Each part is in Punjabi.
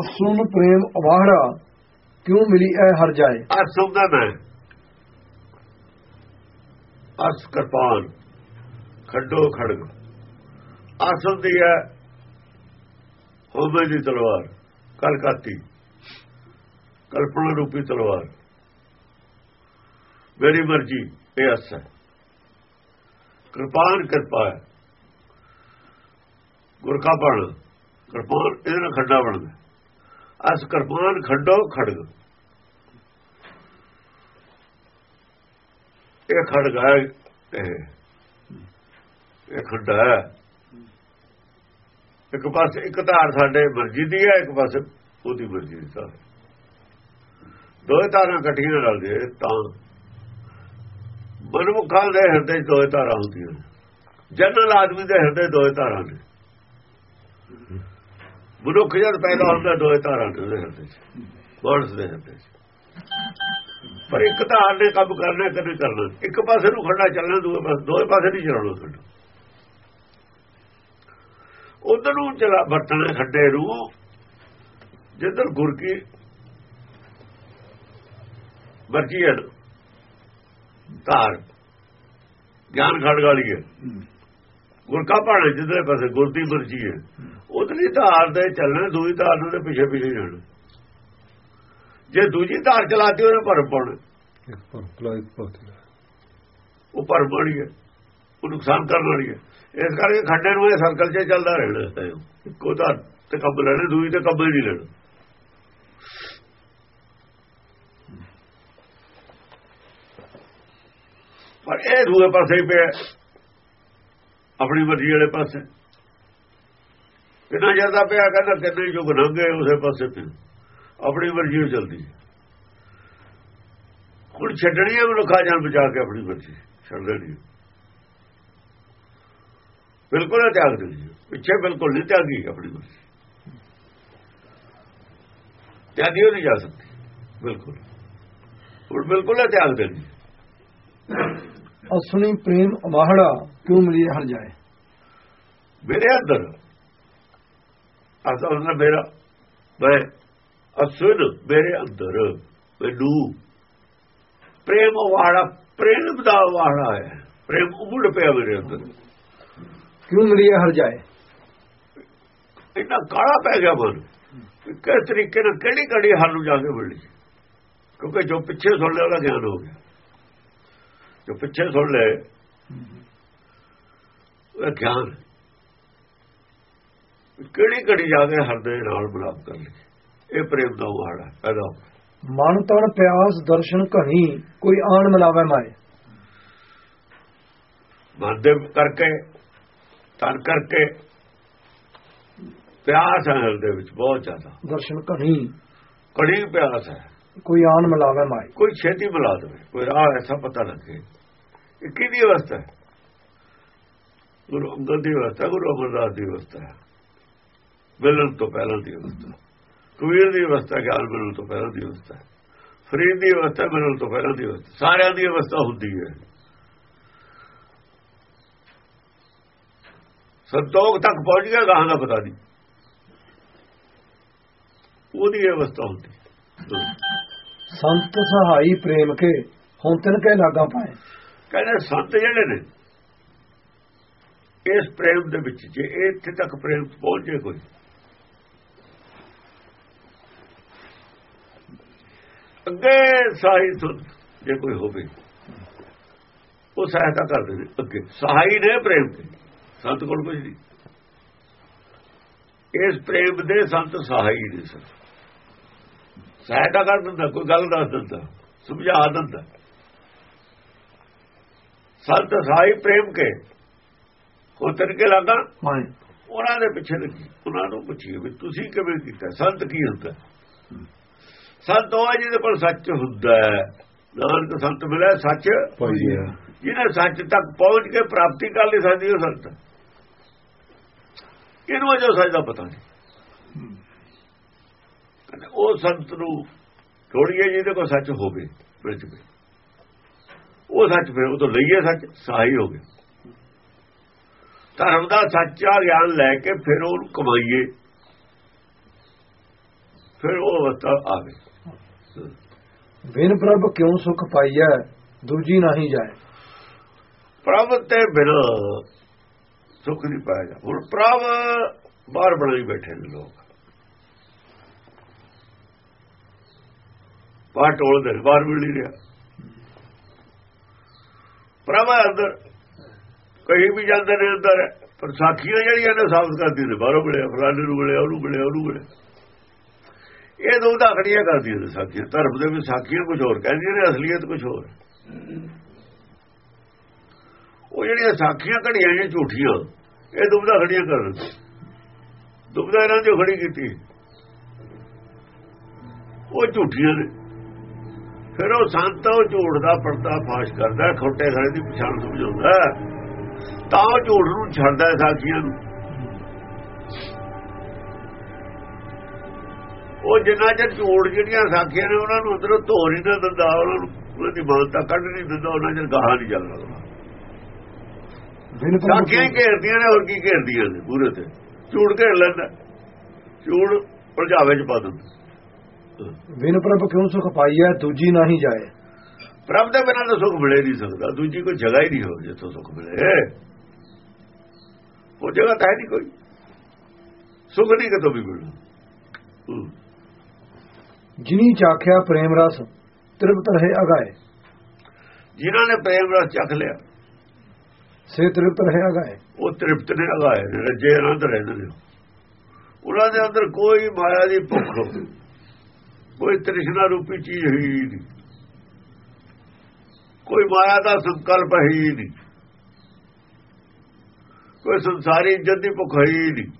ਅਸੁਨ ਪ੍ਰੇਮ, ਅਵਾਹੜਾ ਕਿਉਂ ਮਿਲੀ ਐ ਹਰ ਜਾਏ? ਅਸਮ ਦਾ ਮੈਂ। ਅਸ ਕਿਰਪਾਨ, ਖੱਡੋ ਖੜਗ ਅਸਮ ਦੀ ਹੈ ਹੋਵੇ ਦੀ ਤਲਵਾਰ, ਕਲਕਾਤੀ। ਕਲਪਨਾ ਰੂਪੀ ਤਲਵਾਰ। ਮੇਰੀ ਮਰਜ਼ੀ, ਇਹ ਅਸ ਹੈ। ਕਿਰਪਾਨ, ਕਿਰਪਾ ਹੈ। ਗੁਰ ਕਾ ਬਣ, ਕਿਰਪਾਨ, ਇਹਦੇ ਨਾਲ ਖੱਡਾ ਬਣਦਾ। ਅਸ ਕਿਰਪਾਨ ਖੱਡੋ ਖੜਗ। ਇਹ ਖੜਗ ਹੈ, ਇਹ ਇਹ ਹੈ। ਇੱਕ ਪਾਸੇ ਇੱਕ ਧਾਰ ਸਾਡੇ ਮਰਜ਼ੀ ਦੀ ਹੈ, ਇੱਕ ਪਾਸੇ ਉਹਦੀ ਮਰਜ਼ੀ ਦੀ ਧਾਰ। ਦੋਏ ਧਾਰਾਂ ਇਕੱਠੀਆਂ ਰਲਦੇ ਤਾਂ ਮਨਮੁਖਾਂ ਦੇ ਹਿਰਦੇ 'ਚ ਦੋਏ ਧਾਰਾਂ ਹੁੰਦੀਆਂ ਜਨਰਲ ਆਦਮੀ ਦੇ ਹਿਰਦੇ ਦੋਏ ਧਾਰਾਂ ਨੇ। ਮਨੁੱਖ ਜਦ ਪੈਦਾ ਹੁੰਦਾ ਦੋਏ ਧਾਰਾਂ ਨੇ ਉਹਦੇ ਹਿਰਦੇ 'ਚ ਮਾਨਸ ਦੇ ਹਿਰਦੇ 'ਚ ਪਰ ਇੱਕ ਧਾਰ ਨੇ ਕੰਮ ਕਰਨਾ ਕਦੇ ਕਰਨਾ ਇੱਕ ਪਾਸੇ ਨੂੰ ਖੜਾ ਚੱਲਣਾ, ਦੂਏ ਪਾਸੇ ਦੋਏ ਪਾਸੇ ਨਹੀਂ ਚਲਾਉਣਾ ਖੜਾ ਉਧਰ ਨੂੰ ਚਲਾ ਵਰਤਣਾ ਖੱਡੇ ਨੂੰ, ਜਿੱਧਰ ਗੁਰ ਕੀ ਮਰਜ਼ੀ ਹੈ, ਧਾਰ। ਗਿਆਨ ਖੜ ਗਾਲੀ ਹੈ। ਗੁਰ ਕਾ ਪਾਣਾ ਜਿੱਧਰ ਪਾਸੇ ਗੁਰ ਦੀ ਮਰਜ਼ੀ ਹੈ। ਉਧਰਲੀ ਧਾਰ ਦੇ ਚੱਲਣਾ, ਦੂਜੀ ਧਾਰ ਨੂੰ ਤੇ ਪਿੱਛੇ ਪਿੱਛੇ ਜਾਣਾ। ਜੇ ਦੂਜੀ ਧਾਰ ਚਲਾਤੀ, ਉਹਨੇ ਭਰਮ ਪਾਉਣਾ। ਇੱਕ ਪਰ ਪਲਾ ਇੱਕ ਪਰ ਉਹ ਭਰਮ ਵਾਲੀ ਹੈ। ਉਹ ਨੁਕਸਾਨ ਕਰਨ ਵਾਲੀ ਹੈ। ਇਸ ਕਰਕੇ ਖੱਡੇ ਨੂੰ ਇਹ ਸਰਕਲ 'ਚ ਚੱਲਦਾ ਰਹਿਣਾ। ਇੱਕੋ ਧਾਰ ਤੇ ਕੰਮ ਲੈਣੇ, ਦੂਜੀ ਤੇ ਕੰਮ ਹੀ ਨਹੀਂ ਲੈਣਾ। ਪਰ ਇਹ ਦੂਏ ਪਾਸੇ ਹੀ ਪਿਆ। ਆਪਣੀ ਮਰਜ਼ੀ ਵਾਲੇ ਪਾਸੇ। ਕਿੰਨਾ ਜ਼ਿਆਦਾ ਪਿਆ ਕਹਿੰਦਾ ਕਿੰਨੇ ਯੁਗ ਲੰਘੇ ਉਸੇ ਪਾਸੇ ਤੇ। ਆਪਣੀ ਮਰਜ਼ੀ ਉਹ ਚਲਦੀ। ਹੁਣ ਛੱਡਣੀ ਹੈ ਮਨੁੱਖਾ ਜਾਨ ਬਚਾ ਕੇ ਆਪਣੀ ਮਰਜ਼ੀ। ਛੱਡ ਦੇਣੀ ਬਿਲਕੁਲ ਨਾ ਤਿਆਗ ਦੇਣੀ ਪਿੱਛੇ ਬਿਲਕੁਲ ਨਹੀਂ ਤਿਆਗੀ ਆਪਣੀ ਮਰਜ਼ੀ। ਤਿਆਗੀ ਹੋ ਨਹੀਂ ਜਾ ਸਕਦੀ। ਬਿਲਕੁਲ। ਹੁਣ ਬਿਲਕੁਲ ਨਾ ਤਿਆਗ ਦੇਣੀ ਅਸੁਨੀ ਪ੍ਰੇਮ ਅਵਾਹੜਾ ਕਿਉ ਮਿਲੀ ਹਰ ਜਾਏ। ਮੇਰੇ ਅੰਦਰ ਅਸਲ ਵਿੱਚ ਮੇਰਾ ਮੈਂ ਅਸੁਨ ਮੇਰੇ ਅੰਦਰ ਮੈਨੂੰ ਪ੍ਰੇਮ ਵਾਲਾ ਪ੍ਰੇਮ ਦਾ ਵਾਲਾ ਹੈ। ਪ੍ਰੇਮ ਉਮੜ ਪਿਆ ਮੇਰੇ ਅੰਦਰ। ਕਿਉ ਮਿਲੀ ਹਰ ਜਾਏ। ਇੰਨਾ ਕਾਲਾ ਪੈ ਗਿਆ ਮਨ ਕਿਸ ਤਰੀਕੇ ਨਾਲ ਕਿਹੜੀ ਘੜੀ ਹੱਲ ਨੂੰ ਜਾ ਕੇ ਮਿਲੀ? ਕਿਉਂਕਿ ਜੋ ਪਿੱਛੇ ਸੁਣ ਲਿਆ ਉਹਦਾ ਗਿਆਨ ਹੋ ਗਿਆ। ਜੋ ਪਿੱਛੇ ਸੁਣ ਲੈ ਉਹ ਗਿਆਨ ਕਿਹੜੀ ਘੜੀ ਜਾ ਕੇ ਹਰਦੇ ਨਾਲ ਮਿਲਾਪ ਕਰ ਲਈ ਇਹ ਪ੍ਰੇਮ ਦਾ ਵਾੜਾ ਪੈਦਾ। ਮਨ ਤਨ ਪਿਆਸ ਦਰਸ਼ਨ ਘਣੀ ਕੋਈ ਆਣ ਮਿਲਾਵੇ ਮਾਏ। ਮਨ ਦੇ ਕਰਕੇ ਤਨ ਕਰਕੇ ਪਿਆਸ ਹੈ ਹਿਰਦੇ ਵਿੱਚ ਬਹੁਤ ਜ਼ਿਆਦਾ। ਦਰਸ਼ਨ ਘਣੀ। ਕੜੀ ਪਿਆਸ ਹੈ। ਕੋਈ ਆਣ ਮਿਲਾਵੇ ਮਾਏ। ਕੋਈ ਛੇਤੀ ਮਿਲਾ ਦੇਵੇ ਕੋਈ ਰਾਹ ਐਸਾ ਪਤਾ ਲੱਗੇ। ਇਹ ਕਿਹਦੀ ਅਵਸਥਾ ਗੁਰੂ ਅੰਗਦ ਦੀ ਅਵਸਥਾ ਗੁਰੂ ਅਮਰਦਾਸ ਦੀ ਅਵਸਥਾ ਮਿਲਣ ਤੋਂ ਪਹਿਲਾਂ ਦੀ ਅਵਸਥਾ ਕਬੀਰ ਦੀ ਅਵਸਥਾ ਗਿਆਨ ਮਿਲਣ ਤੋਂ ਪਹਿਲਾਂ ਦੀ ਅਵਸਥਾ ਫਰੀਦ ਦੀ ਅਵਸਥਾ ਮਿਲਣ ਤੋਂ ਪਹਿਲਾਂ ਦੀ ਅਵਸਥਾ ਸਾਰਿਆਂ ਦੀ ਅਵਸਥਾ ਹੁੰਦੀ ਹੈ। ਸੰਤੋਖ ਤੱਕ ਪਹੁੰਚ ਗਿਆ, ਗਾਹਾਂ ਦਾ ਪਤਾ ਨਹੀਂ। ਉਹਦੀ ਅਵਸਥਾ ਹੁੰਦੀ ਸੰਤ ਸਹਾਈ ਪ੍ਰੇਮ ਕੇ ਹੁਣ ਤਿਨ ਕੇ ਲਾਗਾ ਪਾਏ ਕਹਿੰਦੇ ਸੰਤ ਜਿਹੜੇ ਨੇ, ਇਸ ਪ੍ਰੇਮ ਦੇ ਵਿੱਚ ਜੇ ਇੱਥੇ ਤੱਕ ਪ੍ਰੇਮ ਪਹੁੰਚੇ ਕੋਈ। ਅੱਗੇ ਸਹਾਈ ਸੁਣ ਜੇ ਕੋਈ ਹੋਵੇ, ਉਹ ਸਹਾਇਤਾ ਕਰਦੇ ਨੇ ਅੱਗੇ। ਸਹਾਈ ਨੇ ਪ੍ਰੇਮ ਦੇ ਸੰਤ ਕੋਲ ਕੁਝ ਨਹੀਂ। ਇਸ ਪ੍ਰੇਮ ਦੇ ਸੰਤ ਸਹਾਈ ਨੇ ਸਰ। ਸਹਾਇਤਾ ਕਰ ਦਿੰਦਾ, ਕੋਈ ਗੱਲ ਦੱਸ ਦਿੰਦਾ, ਸਮਝਾ ਦਿੰਦਾ। ਸੰਤ ਸਹਾਈ ਪ੍ਰੇਮ ਕੇ ਉਹ ਤਰੀਕੇ ਲੱਗਾ। ਉਹਨਾਂ ਦੇ ਪਿੱਛੇ ਲੱਗੀ ਉਹਨਾਂ ਨੂੰ ਪੁੱਛੀਏ ਵੀ ਤੁਸੀਂ ਕਿਵੇਂ ਕੀਤਾ? ਸੰਤ ਕੀ ਹੁੰਦਾ? ਸੰਤ ਉਹ ਜਿਹਦੇ ਕੋਲ ਸੱਚ ਹੁੰਦਾ ਹੈ। ਨਾਨਕ ਸੰਤ ਮਿਲਿਆ ਸੱਚ ਜਿਹਨੇ ਸੱਚ ਤੱਕ ਪਹੁੰਚ ਕੇ ਪ੍ਰਾਪਤੀ ਕਰ ਲਈ ਸਾਡੀ ਉਹ ਸੰਤ। ਇਹਨੂੰ ਅਜੋ ਸੱਚ ਦਾ ਪਤਾ ਨਹੀਂ? ਉਹ ਸੰਤ ਨੂੰ ਥੋੜੀਏ ਜਿਹਦੇ ਕੋਲ ਸੱਚ ਹੋਵੇ ਵਿੱਚ ਵੀ। ਉਹ ਸੱਚ ਫਿਰ ਉਹ ਤੋਂ ਲਈਏ ਸੱਚ ਸਹਾਈ ਹੋ ਗਿਆ ਧਰਮ ਦਾ ਸੱਚਾ ਗਿਆਨ ਲੈ ਕੇ ਫਿਰ ਉਹਨੂੰ ਕਮਾਈਏ। ਫਿਰ ਉਹ ਅਵਸਥਾ ਆ ਗਈ। ਬਿਨ ਪ੍ਰਭ ਕਿਉਂ ਸੁਖ ਪਾਈਐ ਦੂਜੀ ਨਹੀਂ ਜਾਏ। ਪ੍ਰਭ ਤੇ ਬਿਨਾਂ ਸੁੱਖ ਨਹੀਂ ਪਾਇਆ ਜਾ ਹੁਣ ਪ੍ਰਭ ਬਾਹਰ ਬਣਾਈ ਬੈਠੇ ਨੇ ਲੋਕ। ਬਾਹਰ ਟੋਲਦੇ ਬਾਹਰ ਮਿਲ ਨਹੀਂ ਰਿਹਾ। ਪ੍ਰਭ ਅੰਦਰ। ਕਹੀ ਵੀ ਜਾਂਦੇ ਨੇ ਅੰਦਰ। ਪਰ ਸਾਖੀਆਂ ਜਿਹੜੀਆਂ ਨੇ, ਸਾਬਤ ਕਰਦੀ ਨੇ। ਬਾਹਰੋਂ ਮਿਲਿਆ, ਫਲਾਣੇ ਨੂੰ ਮਿਲਿਆ, ਉਹਨੂੰ ਮਿਲਿਆ ਉਹਨੂੰ ਮਿਲਿਆ। ਇਹ ਦੋ ਧਾਕੜੀਆਂ ਕਰਦੀਆਂ ਨੇ ਸਾਖੀਆਂ ਧਰਮ ਦੇ ਵਿੱਚ ਸਾਖੀਆਂ ਕੁਝ ਹੋਰ ਕਹਿੰਦੀਆਂ ਨੇ, ਅਸਲੀਅਤ ਕੁਝ ਹੋਰ। ਉਹ ਜਿਹੜੀਆਂ ਸਾਖੀਆਂ ਘੜੀਆਂ ਨੇ, ਝੂਠੀਆਂ, ਇਹ ਦੁਬਦਾ ਖੜੀਆਂ ਕਰਨ ਦੁਬਦਾ ਇਹਨਾਂ ਚੋਂ ਖੜੀ ਕੀਤੀ। ਉਹ ਝੂਠੀਆਂ ਨੇ। ਫਿਰ ਉਹ ਸੰਤ ਉਹ ਝੂਠ ਦਾ ਪਰਦਾ ਫਾਸ਼ ਕਰਦਾ ਖੋਟੇ ਖੜੇ ਦੀ ਪਛਾਣ ਸਮਝਾਉਂਦਾ। ਤਾਂ ਉਹ ਝੂਠ ਨੂੰ ਛੱਡਦਾ ਸਾਖੀਆਂ ਨੂੰ। ਉਹ ਜਿੰਨਾ ਚਿਰ ਝੂਠ ਜਿਹੜੀਆਂ ਸਾਖੀਆਂ ਨੇ ਉਹਨਾਂ ਨੂੰ ਅੰਦਰੋਂ ਧੋ ਨਹੀਂ ਨਾ ਦਿੰਦਾ ਉਹਨਾਂ ਨੂੰ ਉਹਨਾਂ ਦੀ ਮਾਨਤਾ ਕੱਢ ਨਹੀਂ ਦਿੰਦਾ ਉਹਨਾਂ ਚਿਰ ਗਾਹਾਂ ਨਹੀਂ ਚੱਲਦਾ ਸਾਖੀਆਂ ਹੀ ਘੇਰਦੀਆਂ ਨੇ ਹੋਰ ਕੀ ਘੇਰਦੀਆਂ ਨੇ ਪੂਰੇ ਤੇ। ਝੂਠ ਘੇਰ ਲੈਂਦਾ। ਝੂਠ ਉਲਝਾਵੇ ਚ ਪਾ ਦਿੰਦਾ। ਬਿਨ ਪ੍ਰਭ ਕਿਉਂ ਸੁਖ ਪਾਈਐ ਦੂਜੀ ਨਹੀਂ ਜਾਏ? ਪ੍ਰਭ ਦੇ ਬਿਨਾਂ ਤਾਂ ਸੁੱਖ ਮਿਲੇ ਨਹੀਂ ਸਕਦਾ ਦੂਜੀ ਕੋਈ ਜਗ੍ਹਾ ਹੀ ਨਹੀਂ ਹੋ ਜਿੱਥੋਂ ਸੁੱਖ ਮਿਲੇ। ਉਹ ਜਗ੍ਹਾ ਤਾਂ ਹੈ ਨਹੀਂ ਕੋਈ। ਸੁੱਖ ਨਹੀਂ ਕਿਤੋਂ ਵੀ ਮਿਲਣਾ। ਹੂੰ। ਜਿਨੀ ਚਾਖਿਆ ਪ੍ਰੇਮ ਰਸ ਤ੍ਰਿਪਤ ਰਹੇ ਅਗਾਏ। ਜਿਨ੍ਹਾਂ ਨੇ ਪ੍ਰੇਮ ਰਸ ਚੱਖ ਲਿਆ ਸੇ ਤ੍ਰਿਪਤ ਰਹੇ ਅਗਾਏ। ਉਹ ਤ੍ਰਿਪਤ ਨੇ ਅਗਾਏ ਰੱਜੇ ਆਨੰਦ ਰਹਿੰਦੇ ਨੇ। ਉਹਨਾਂ ਦੇ ਅੰਦਰ ਕੋਈ ਮਾਇਆ ਦੀ ਭੁੱਖ ਕੋਈ ਤ੍ਰਿਸ਼ਨਾ ਰੂਪੀ ਚੀਜ਼ ਹੀ ਨਹੀਂ। ਕੋਈ ਮਾਇਆ ਦਾ ਸੰਕਲਪ ਹੀ ਨਹੀਂ। ਕੋਈ ਸੰਸਾਰੀ ਇੱਜ਼ਤ ਦੀ ਭੁੱਖ ਹੀ ਨਹੀਂ।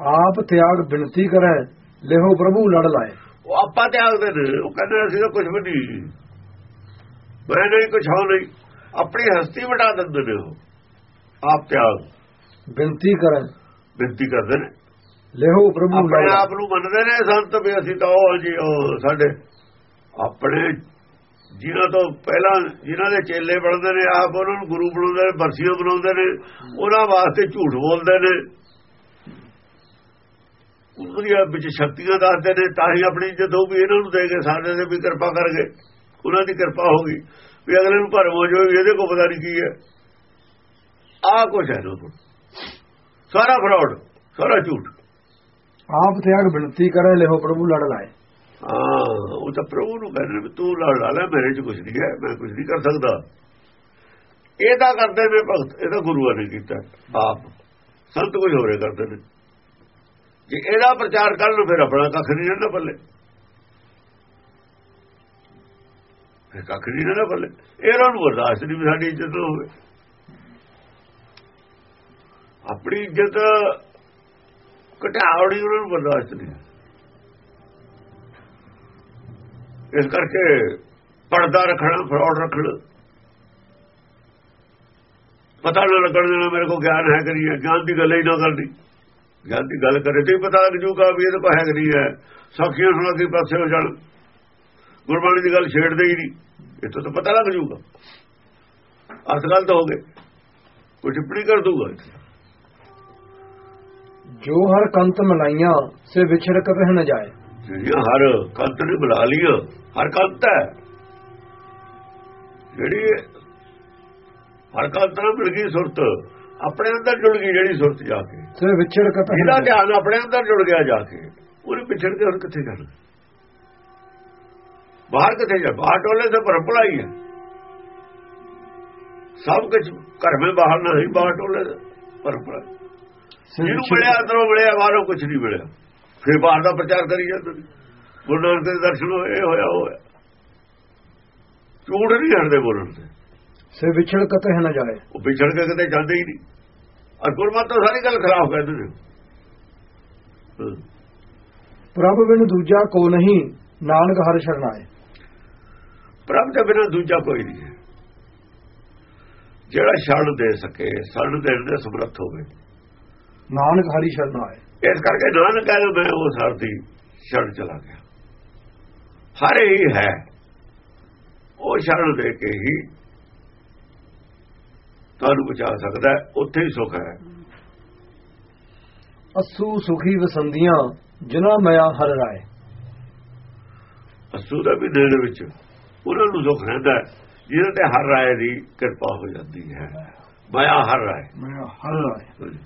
ਆਪ ਤਿਆਗ ਬਿਨਤੀ ਕਰੈ ਲਿਹੋ ਪ੍ਰਭੂ ਲੜ ਲਾਏ। ਉਹ ਆਪਾਂ ਤਿਆਗਦੇ ਨੇ ਉਹ ਕਹਿੰਦੇ ਅਸੀਂ ਤਾਂ ਕੁਝ ਵੀ ਨਹੀਂ। ਮੈਂ ਨਹੀਂ ਕੁਝ ਹੋ ਨਹੀਂ। ਆਪਣੀ ਹਸਤੀ ਵਟਾ ਦਿੰਦੇ ਨੇ ਉਹ। ਆਪ ਤਿਆਗ। ਬਿਨਤੀ ਕਰੈ। ਬੇਨਤੀ ਕਰਦੇ ਨੇ। ਲਿਹੋ ਪ੍ਰਭੂ ਆਪਣੇ ਆਪ ਨੂੰ ਮੰਨਦੇ ਨੇ ਸੰਤ ਵੀ ਅਸੀਂ ਤਾਂ ਉਹ ਹਾਂ ਜੀ ਉਹ ਸਾਡੇ ਆਪਣੇ ਜਿਨ੍ਹਾਂ ਤੋਂ ਪਹਿਲਾਂ ਜਿਨ੍ਹਾਂ ਦੇ ਚੇਲੇ ਬਣਦੇ ਨੇ ਆਪ ਉਹਨਾਂ ਨੂੰ ਗੁਰੂ ਬਣਾਉਂਦੇ ਨੇ ਬਰਸੀਆਂ ਬਣਾਉਂਦੇ ਨੇ ਉਹਨਾਂ ਵਾਸਤੇ ਝੂਠ ਬੋਲਦੇ ਨੇ। ਉਹਨਾਂ ਵਿੱਚ ਸ਼ਕਤੀਆਂ ਦੱਸਦੇ ਨੇ ਤਾਂ ਹੀ ਆਪਣੀ ਇੱਜ਼ਤ ਹੋਊਗੀ ਇਹਨਾਂ ਨੂੰ ਦੇ ਕੇ ਸਾਡੇ ਤੇ ਵੀ ਕਿਰਪਾ ਕਰਗੇ ਉਹਨਾਂ ਦੀ ਕਿਰਪਾ ਹੋਗੀ ਵੀ ਅਗਲੇ ਨੂੰ ਭਰਮ ਹੋ ਜਾਵੇ ਵੀ ਇਹਦੇ ਕੋਲ ਪਤਾ ਨਹੀਂ ਕੀ ਹੈ। ਆਹ ਕੁਛ ਹੈ ਲੋਕ ਸਾਰਾ ਫਰਾਡ ਸਾਰਾ ਝੂਠ। ਆਪ ਤਿਆਗ ਬਿਨਤੀ ਕਰੈ ਲਿਹੋ ਪ੍ਰਭੂ ਲੜ ਲਾਏ। ਹਾਂ, ਉਹ ਤਾਂ ਪ੍ਰਭੂ ਨੂੰ ਕਹਿੰਦੇ ਤੂੰ ਲੜ ਲਾ ਮੇਰੇ 'ਚ ਕੁਝ ਨਹੀਂ ਹੈ, ਮੈਂ ਕੁਝ ਨਹੀਂ ਕਰ ਸਕਦਾ। ਇਹ ਤਾਂ ਕਰਦੇ ਨੇ ਭਗਤ, ਇਹ ਗੁਰੂਆਂ ਨੇ ਕੀਤਾ, ਆਪ। ਸੰਤ ਕੁਝ ਹੋਰੇ ਕਰਦੇ ਨੇ। ਜੇ ਇਹਦਾ ਪ੍ਰਚਾਰ ਕਰਨ ਫਿਰ ਆਪਣਾ ਕੱਖ ਨਹੀਂ ਰਹਿੰਦਾ ਪੱਲੇ। ਫਿਰ ਕੱਖ ਨਹੀਂ ਰਹਿੰਦਾ ਪੱਲੇ। ਇਹਨਾਂ ਨੂੰ ਬਰਦਾਸ਼ਤ ਨਹੀਂ ਵੀ ਸਾਡੀ ਇੱਜ਼ਤ ਹੋਵੇ। ਆਪਣੀ ਇੱਜ਼ਤ ਘਟਾਉਣੀ ਉਹਨਾਂ ਨੂੰ ਬਰਦਾਸ਼ਤ ਨਹੀਂ ਇਸ ਕਰਕੇ ਪਰਦਾ ਰੱਖਣਾ, ਫਰੋਡ ਰੱਖਣਾ। ਪਤਾ ਨਾ ਲੱਗਣ ਦੇਣਾ, ਮੇਰੇ ਕੋਲ ਗਿਆਨ ਹੈ ਕਰੀਏ ਗਿਆਨ ਦੀ ਗੱਲ ਹੀ ਨਾ ਕਰਨੀ। ਗਿਆਨ ਦੀ ਗੱਲ ਕਰੇ ਤੇ ਪਤਾ ਲੱਗ ਜੂਗਾ ਵੀ ਇਹਦੇ ਕੋਲ ਹੈ ਨਹੀਂ ਹੈ। ਸਾਖੀਆਂ ਸੁਣਾ ਕੇ ਪਾਸੇ ਹੋ ਜਾਣ। ਗੁਰਬਾਣੀ ਦੀ ਗੱਲ ਛੇੜਦੇ ਹੀ ਨਹੀਂ। ਇਹ ਤਾਂ ਪਤਾ ਲੱਗ ਜੂਗਾ ਅਰਥ ਗੱਲ ਤਾਂ ਹੋ ਗਏ। ਕੋਈ ਟਿੱਪਣੀ ਕਰ ਦੂਗਾ ਜੋ ਹਰ ਕੰਤ ਮਲਾਈਆਂ ਸੇ ਵਿਛੜ ਕਰ ਨ ਜਾਏ। ਜਿਹੜੀਆਂ ਹਰ ਕੰਤ ਨੇ ਬੁਲਾ ਲਿਆ ਹਰ ਕੰਤ ਹੈ। ਜਿਹੜੀ ਹਰ ਕੰਤ ਨਾਲ ਮਿਲ ਗਈ ਸੁਰਤ ਆਪਣੇ ਅੰਦਰ ਜੁੜ ਗਈ ਜਿਹੜੀ ਸੁਰਤ ਜਾ ਕੇ। ਸੇ ਵਿਛੜ ਕਰ ਇਹਦਾ ਧਿਆਨ ਆਪਣੇ ਅੰਦਰ ਜੁੜ ਗਿਆ ਜਾ ਕੇ। ਉਹਨੇ ਪਿਛੜ ਕੇ ਹੁਣ ਕਿੱਥੇ ਜਾਣਾ? ਬਾਹਰ ਕਿੱਥੇ ਜਾ ਬਾਹਰ ਟੋਲੇ ਤੇ ਭਰਮ ਭਲਾਈ ਹੈ। ਸਭ ਕੁਝ ਘਰ ਵਿੱਚ ਬਾਹਰ ਨਹੀਂ ਬਾਹਰ ਟੋਲੇ ਤੇ ਭਰਮ ਭਲਾਈ ਜਿਹਨੂੰ ਮਿਲਿਆ ਅੰਦਰੋਂ ਮਿਲਿਆ ਬਾਹਰੋਂ ਕੁਝ ਨਹੀਂ ਮਿਲਿਆ। ਫਿਰ ਬਾਹਰ ਦਾ ਪ੍ਰਚਾਰ ਕਰੀ ਜਾਂਦੇ ਗੁਰੂ ਨਾਨਕ ਦੇ ਦਰਸ਼ਨ ਹੋਏ ਹੋਇਆ ਹੋਇਆ। ਝੂਠ ਨਹੀਂ ਹਟਦੇ ਬੋਲਣ ਤੇ ਸੇ ਵਿਛੜ ਕਤ ਨ ਜਾਏ। ਉਹ ਵਿਛੜ ਕੇ ਕਿਤੇ ਜਾਂਦੇ ਹੀ ਨਹੀਂ। ਔਰ ਗੁਰਮਤਿ ਤਾਂ ਸਾਰੀ ਗੱਲ ਖਰਾਬ ਕਰਦੇ ਨੇ ਹਾਂ। ਪ੍ਰਭ ਬਿਨ ਦੂਜਾ ਕੋ ਨਹੀਂ ਨਾਨਕ ਹਰ ਸ਼ਰਨਾਏ ਪ੍ਰਭ ਦੇ ਬਿਨਾਂ ਦੂਜਾ ਕੋਈ ਨਹੀਂ ਜਿਹੜਾ ਛੜ ਦੇ ਸਕੇ ਛੜ ਦੇਣ ਦੇ ਸਮਰੱਥ ਹੋਵੇ। ਨਾਨਕ ਹਰੀ ਸ਼ਰਨਾਏ ਇਸ ਕਰਕੇ ਨਾਨਕ ਕਹਿੰਦਾ ਮੈਂ ਉਹ ਸਰਦੀ ਛੜ ਚਲਾ ਗਿਆ। ਹਰ ਹੀ ਹੈ। ਉਹ ਛੜ ਦੇ ਕੇ ਹੀ ਤੁਹਾਨੂੰ ਬਚਾ ਸਕਦਾ ਹੈ, ਉੱਥੇ ਹੀ ਸੁਖ ਹੈ। ਅਸੂ ਸੁਖੀ ਵਸੰਦੀਆਂ ਜਿਨ੍ਹਾਂ ਮਿਆ ਹਰ ਰਾਏ। ਅਸੂ ਦਾ ਵੀ ਨੇੜੇ ਵਿੱਚ ਉਹਨਾਂ ਨੂੰ ਸੁੱਖ ਰਹਿੰਦਾ ਹੈ, ਜਿਹਨਾਂ ਤੇ ਹਰ ਰਾਏ ਦੀ ਕਿਰਪਾ ਹੋ ਜਾਂਦੀ ਹੈ। ਮਾਇਆ ਹਰ ਰਾਏ। ਮਿਆ ਹਰ ਰਾਏ।